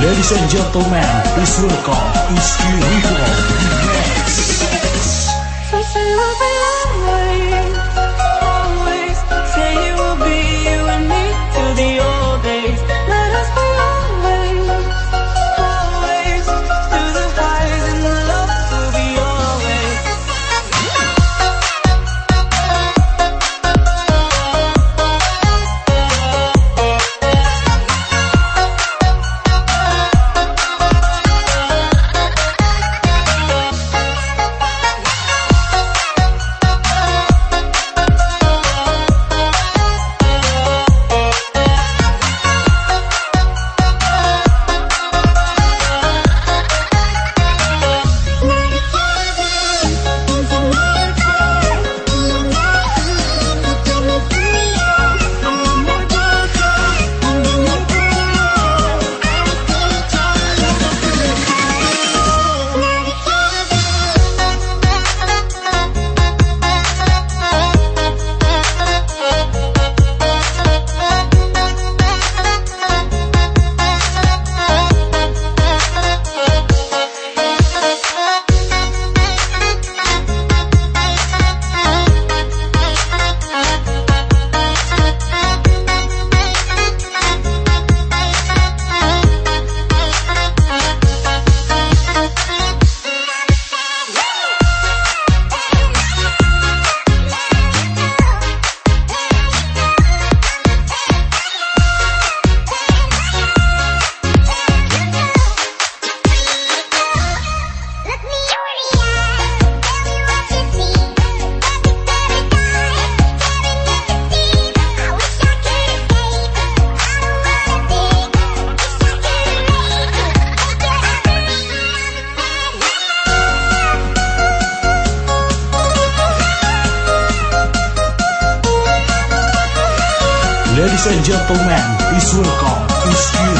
Ladies and gentlemen, please welcome Iski Rico Ladies and gentlemen, please welcome Iski Rico